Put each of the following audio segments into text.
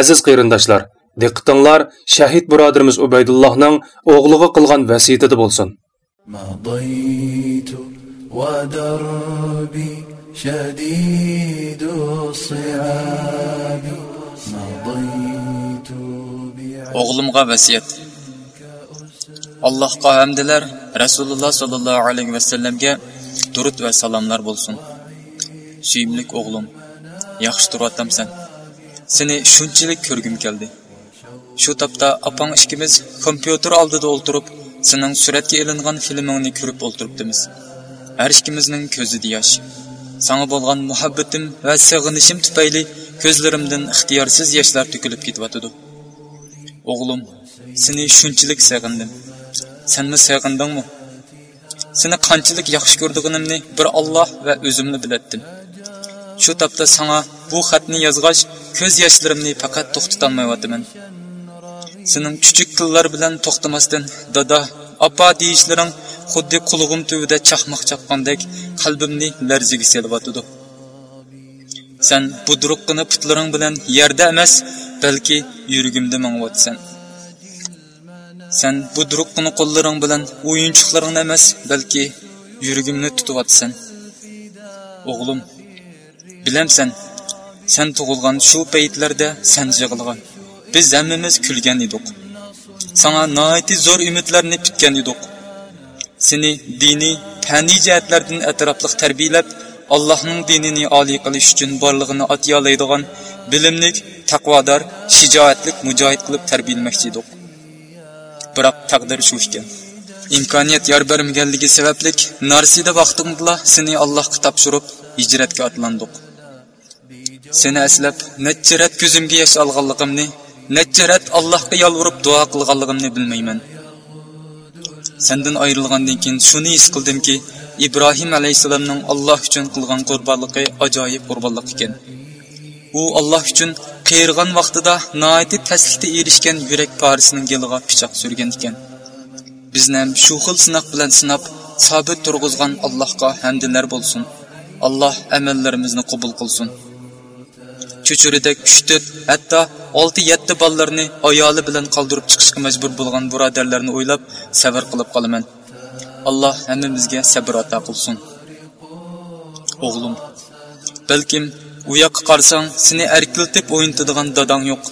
Aziz qeyrindoshlar, diqqatinglar shahid birodarimiz Ubaydullahning o'g'liga qilgan vasiyatida bo'lsin. O'g'limga vasiyat. Allohga hamdlar, Rasululloh sallallohu alayhi vasallamga durud va salomlar bo'lsin. Suyimlik o'g'lim, yaxshi turatdamsan. Seni shunchalik ko'rgim keldi. Shu topda opang ikkimiz kompyuter oldida o'ltirib sening suratga ilingan filmingni ko'rib o'ltiribdimiz. Har ikkimizning ko'zida yosh sanga bo'lgan muhabbatim va sig'inishim tufayli ko'zlarimdan ixtiyorsiz yoshlar to'kilib ketyotidi o'g'lim seni shunchalik sig'indim. Senmi sig'indingmi? Seni qanchalik yaxshi ko'rdiganimni bir olloh va o'zimni bilatdim. Shu topda sanga bu xatni yozg'ach ko'z yoshlarimni faqat to'xtatolmayyotiman sening chuchuk tillar bilan to'xtamasdan dada opa deyishlaring xuddi qulug'im tubida chaqmoq chaqqandek qalbimni larziga selyotidi sen budruqqina putlaring bilan yerda emas balki yuragimda mangyotsan sen budruqqina qo'llaring bilan o'yinchoqlaringni emas balki yuragimni tutyotsan o'g'lim bilamsan sen tug'ilgan shu paytlarda sen yig'ilgan biz hammamiz kulgan edik. Sana noiti zo'r umidlarni pitgan edik. Seni diniy faniy jihatlardan atrofliq tarbiyalab allohning dinini oliy qilish uchun borlig'ini atiyolaydigan bilimlik taqvodor shijoatlik mujohid qilib tarbiyalamoqchi edik. Biroq taqdir shu ekan. Imkoniyat yor bermaganligi sabablik narsida vaqtimda seni allohga topshirib hijratga otlandik. Seni aslab necha rat ko'zimga yosh olganligimni necha rat allohga yolvorib duo qilganligimni bilmayman. Sendan ayrilgandan keyin shuni his qildimki ibrohim alayhissalomning alloh uchun qilgan qurbonligi ajoyib qurbonlik ekan. U alloh uchun qiyirgan vaqtida noiti taslikda erishgan yurak parisining yiliga pichoq surgan ekan. Bizni ham shu xil sinoq bilan sinab sobit turg'izgan allohga hamdlar bo'lsin. Alloh amallarimizni qabul qilsin. Cho'chirida kuchdi hatto olti yetti bolalarni ayoli bilan qoldirib chiqishga majbur bo'lgan birodarlarni o'ylab sabr qilib qolaman. Alloh hammamizga sabr ato qilsin. O'g'lim balkim u yoqqa qarasang seni erkiltib o'yintadigan dadang yo'q.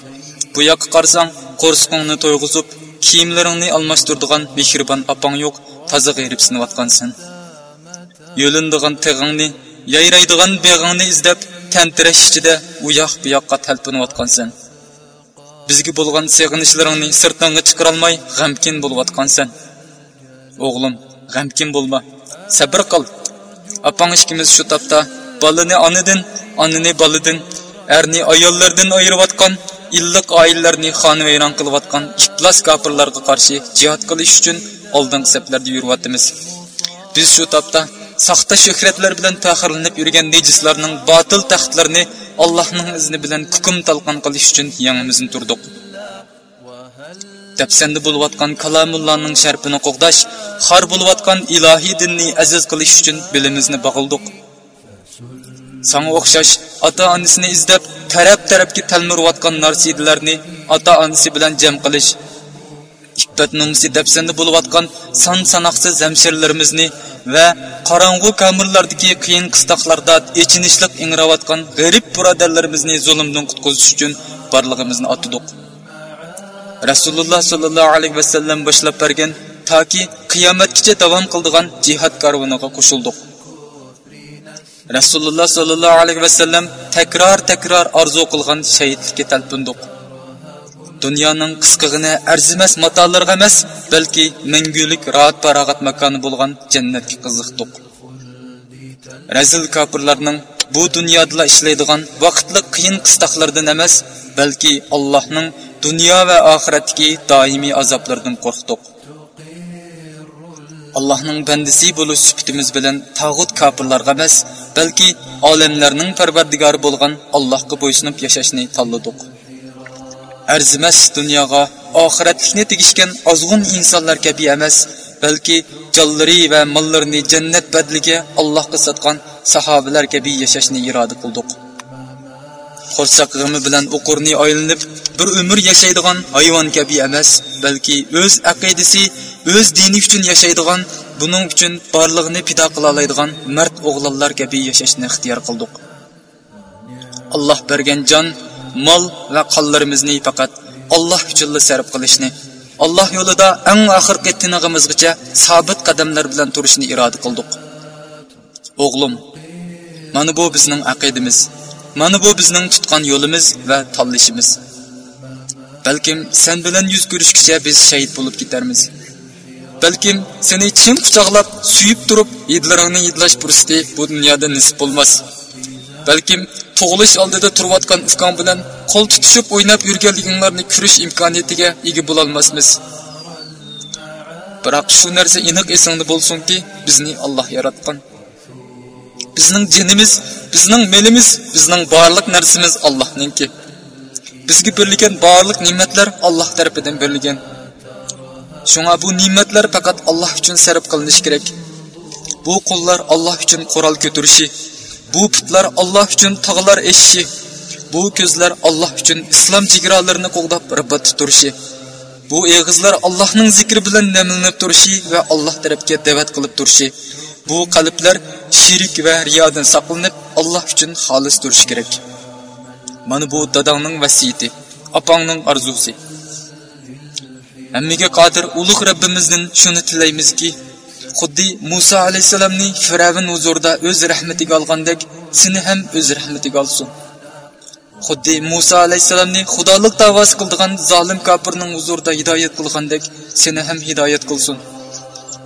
Bu yoqqa qarasang qo'rsqingni to'yg'izib kiyimlaringni almashtiradigan mehribon opang yo'q toza g'irib sinayotgansan. Yo'lindigan tig'ingni yayraydigan beg'ingni izlab tantirash ichida u yoq bu yoqqa talpinayotgansan bizga bo'lgan sig'inishlaringni sirtingga chiqarolmay g'amkin bo'layotgansan o'g'lim g'amkin bo'lma sabr qil opang ikkimiz shu topda bolani onadan onani boladan erni ayollardan ayirayotgan illiq oilalarni xonavayron qilayotgan iflos kofirlarga qarshi jihod qilish uchun oldingi saflarda yuryapmiz biz shu topda soxta shuhratlar bilan faxrlanib yurgan nejislarning botil taxtlarini allohning izni bilan hukm talqon qilish uchun yangimizni turdik dafsanda bo'layotgan kalamullohning sharpini qo'g'dash xor bo'layotgan ilohiy dinni aziz qilish uchun bilimizni bog'ildik sanga o'xshash ota onasini izlab taraf tarafga talmirayotgan narsidlarni ota onasi bilan jam qilish iffat nomsi bo'layotgan son sanoqsiz zamshirlarimizni va qorong'u kamirlardagi qiyin qistoqlarda echinishliq ingrayotgan g'arib birodarlarimizni zulmdan qutqizish uchun borlig'imizni otdiq rasululloh sollallohu alayhi vasallam boshlab bergan toki qiyomatgacha davom qildigan jihod karvoniga qo'shildik. Rasululloh sollallohu alayhi vasallam takror takror orzu qilgan shahidlikka talpindiq dunyoning qisqig'ini arzimas matolarga emas balki mangulik rohat farog'at makoni bo'lgan jannatga qiziqdiq razil kofirlarning bu dunyoda ishlaydigan vaqtli qiyin qistoqlardan emas balki allohning dunyo va oxiratdagi doimiy azoblardan qo'rqdiq allohning bandisi bo'lish sifatimiz bilan tag'ut kofirlarga emas balki olamlarning parvardigori bo'lgan allohga bo'ysunib yashashni tanladik. Arzimas dunyoga oxiratlikni tegishgan ozg'un insonlar kabi emas balki jonlari va mollarini jannat badliga allohga sotgan sahobalar kabi yashashni iroda qildik qo'rsoq g'imi bilan o'qurni oylinib bir umr yashaydigan hayvon kabi emas balki o'z aqidasi o'z dini uchun yashaydigan buning uchun borlig'ini pido qila oladigan mard o'g'lonlar kabi yashashni ixtiyor qildik alloh bergan jon mol va qonlarimizni faqat alloh uchunla sarf qilishni alloh yo'lida eng oxirgi tinig'imizgacha sobit qadamlar bilan turishni iroda qildik. O'g'lim mana bu bizning aqidamiz mana bu bizning tutgan yo'limiz va tanlishimiz. balkim sen bilan yuz ko'rishgacha biz shahid bo'lib ketarmiz. Balkim seni chin quchoqlab suyib turib hidlaringni hidlash fursati bu dunyoda nisib bo'lmas. Balkim tug'ilish oldida turayotgan ukang bilan qo'l tutishib o'ynab yurganliginglarni ko'rish imkoniyatiga ega bo'lolmasmiz. Biroq shu narsa aniq esingda bo'lsinki bizni olloh yaratgan. Bizning jinimiz bizning melimiz bizning barlik narsamiz allohninki. Bizga berilgan barlik ne'matlar alloh tarafidan berilgan. Shunga bu ne'matlar faqat alloh uchun sarf qilinishi kerak. Bu qullar alloh uchun qurol ko'tarishi bu putlar alloh uchun tog'lar eshishi bu ko'zlar alloh uchun islom chegaralarini qo'g'dab ribat turishi bu eg'izlar allohning zikri bilan namlanib turishi va alloh tarafga da'vat qilib turishi bu qalblar shirik va riyodan saqlanib alloh uchun xolis turishi kerak. Mana bu dadangning vasiyati opangning orzusi hammaga qodir ulug' Rabbimizdan shuni tilaymizki xuddi muso alayhissalomni firavn huzurida o'z rahmatiga olgandek seni ham o'z rahmatiga olsin. Xuddi muso alayhissalomni xudolik davosi qildigan zolim kofirning huzurida hidoyat qilgandek seni ham hidoyat qilsin.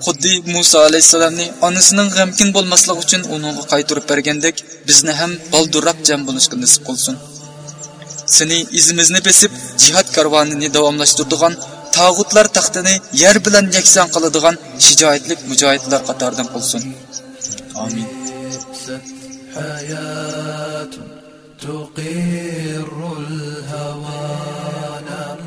Xuddi muso alayhissalomni onasining g'amkin bo'lmasligi uchun uningga qaytirib bergandek bizni ham boldurroq jam bo'lishga nisib qilsin. Seni izimizni besib jihod karvonini davomlashtirdigan tog'utlar taxtini yer bilan yakson qiladigan shijoatlik mujohidlar qatoridan qilsin amin حياة تقر الهوانا